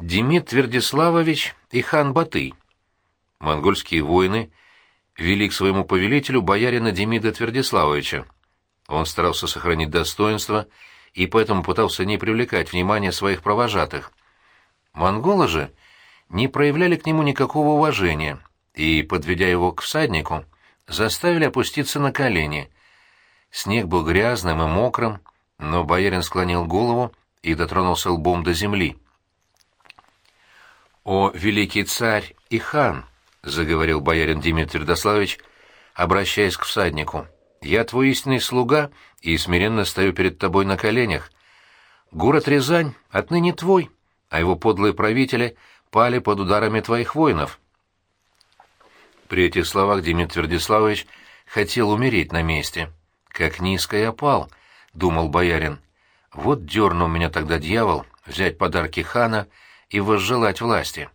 Демид Твердиславович и хан Батый. Монгольские воины вели к своему повелителю боярина Демида Твердиславовича. Он старался сохранить достоинство и поэтому пытался не привлекать внимания своих провожатых. Монголы же не проявляли к нему никакого уважения и, подведя его к всаднику, заставили опуститься на колени. Снег был грязным и мокрым, но боярин склонил голову и дотронулся лбом до земли. «О, великий царь и хан!» — заговорил боярин Дмитрий Дославович, обращаясь к всаднику. «Я твой истинный слуга и смиренно стою перед тобой на коленях. Город Рязань отныне твой, а его подлые правители пали под ударами твоих воинов». При этих словах Дмитрий Твердиславович хотел умереть на месте. «Как низко я пал!» — думал боярин. «Вот дернул меня тогда дьявол взять подарки хана и возжелать власти.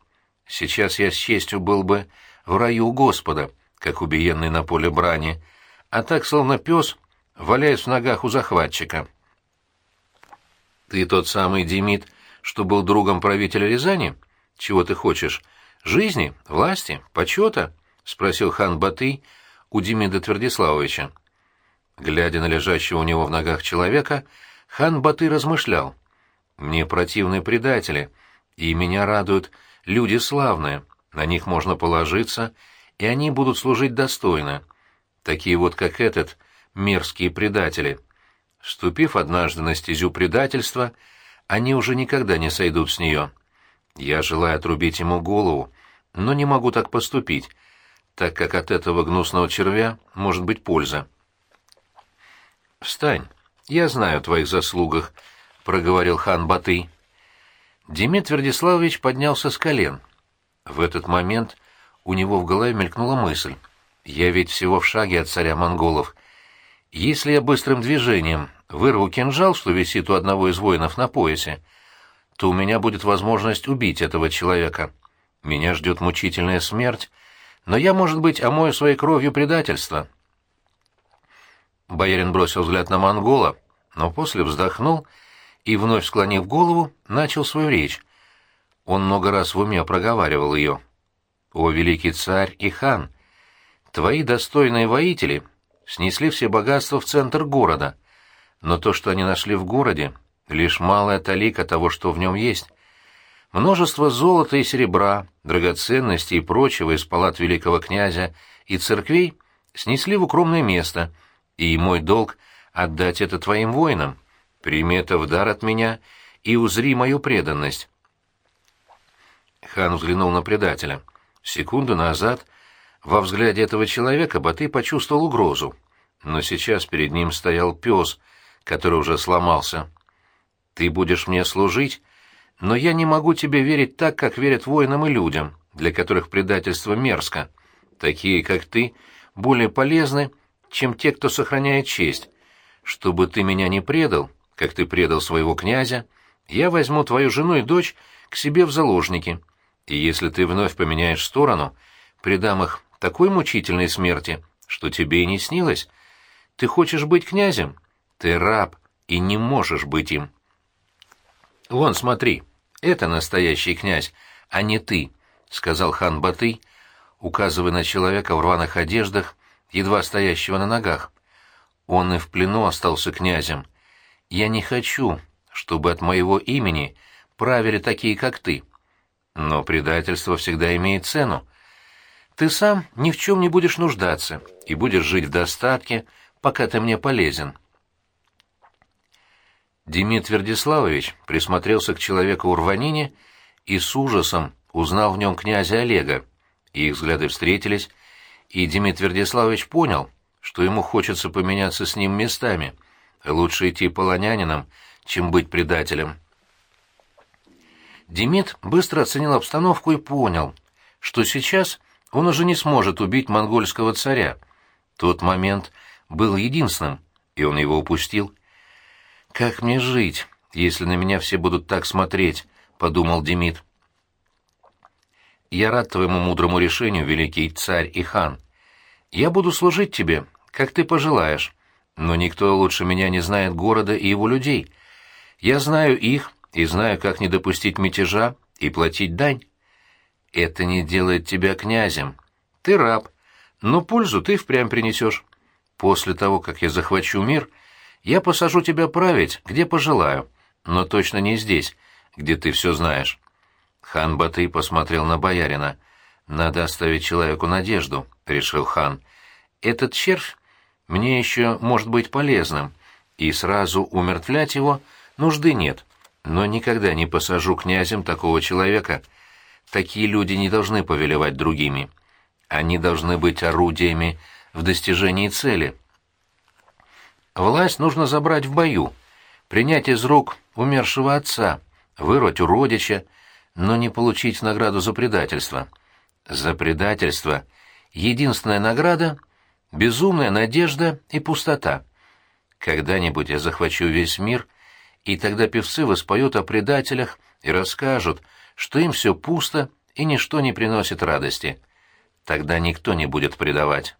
Сейчас я с честью был бы в раю Господа, как убиенный на поле брани, а так, словно пес, валяюсь в ногах у захватчика. Ты тот самый Демид, что был другом правителя Рязани? Чего ты хочешь? Жизни, власти, почета? — спросил хан Батый у Демида Твердиславовича. Глядя на лежащего у него в ногах человека, хан Батый размышлял. «Мне противны предатели, и меня радуют люди славные, на них можно положиться, и они будут служить достойно. Такие вот, как этот, мерзкие предатели. Вступив однажды на стезю предательства, они уже никогда не сойдут с нее. Я желаю отрубить ему голову, но не могу так поступить, так как от этого гнусного червя может быть польза. «Встань, я знаю о твоих заслугах», — проговорил хан Батый. Демид Твердиславович поднялся с колен. В этот момент у него в голове мелькнула мысль. «Я ведь всего в шаге от царя монголов. Если я быстрым движением вырву кинжал, что висит у одного из воинов на поясе, то у меня будет возможность убить этого человека. Меня ждет мучительная смерть, но я, может быть, омою своей кровью предательство». Боярин бросил взгляд на монгола, но после вздохнул и, вновь склонив голову, начал свою речь. Он много раз в уме проговаривал ее. «О, великий царь и хан! Твои достойные воители снесли все богатства в центр города, но то, что они нашли в городе, лишь малая талика того, что в нем есть. Множество золота и серебра, драгоценностей и прочего из палат великого князя и церквей снесли в укромное место, и мой долг — отдать это твоим воинам». Прими это в дар от меня и узри мою преданность. Хан взглянул на предателя. Секунду назад во взгляде этого человека Батый почувствовал угрозу, но сейчас перед ним стоял пес, который уже сломался. «Ты будешь мне служить, но я не могу тебе верить так, как верят воинам и людям, для которых предательство мерзко. Такие, как ты, более полезны, чем те, кто сохраняет честь. Чтобы ты меня не предал, как ты предал своего князя, я возьму твою жену и дочь к себе в заложники, и если ты вновь поменяешь сторону, предам их такой мучительной смерти, что тебе и не снилось. Ты хочешь быть князем? Ты раб и не можешь быть им. Вон, смотри, это настоящий князь, а не ты, — сказал хан Баты, указывая на человека в рваных одеждах, едва стоящего на ногах. Он и в плену остался князем, я не хочу, чтобы от моего имени правили такие, как ты. Но предательство всегда имеет цену. Ты сам ни в чем не будешь нуждаться и будешь жить в достатке, пока ты мне полезен. Демид Твердиславович присмотрелся к человеку в рванине и с ужасом узнал в нем князя Олега. Их взгляды встретились, и Демид Твердиславович понял, что ему хочется поменяться с ним местами — Лучше идти полонянином, чем быть предателем. Демид быстро оценил обстановку и понял, что сейчас он уже не сможет убить монгольского царя. Тот момент был единственным, и он его упустил. «Как мне жить, если на меня все будут так смотреть?» — подумал Демид. «Я рад твоему мудрому решению, великий царь и хан. Я буду служить тебе, как ты пожелаешь, но никто лучше меня не знает города и его людей. Я знаю их и знаю, как не допустить мятежа и платить дань. Это не делает тебя князем. Ты раб, но пользу ты впрямь принесешь. После того, как я захвачу мир, я посажу тебя править, где пожелаю, но точно не здесь, где ты все знаешь. Хан Батый посмотрел на боярина. «Надо оставить человеку надежду», — решил хан. «Этот червь мне еще может быть полезным, и сразу умертвлять его нужды нет. Но никогда не посажу князем такого человека. Такие люди не должны повелевать другими. Они должны быть орудиями в достижении цели. Власть нужно забрать в бою, принять из рук умершего отца, вырвать у родича, но не получить награду за предательство. За предательство единственная награда — безумная надежда и пустота. Когда-нибудь я захвачу весь мир, и тогда певцы воспоют о предателях и расскажут, что им все пусто и ничто не приносит радости. Тогда никто не будет предавать.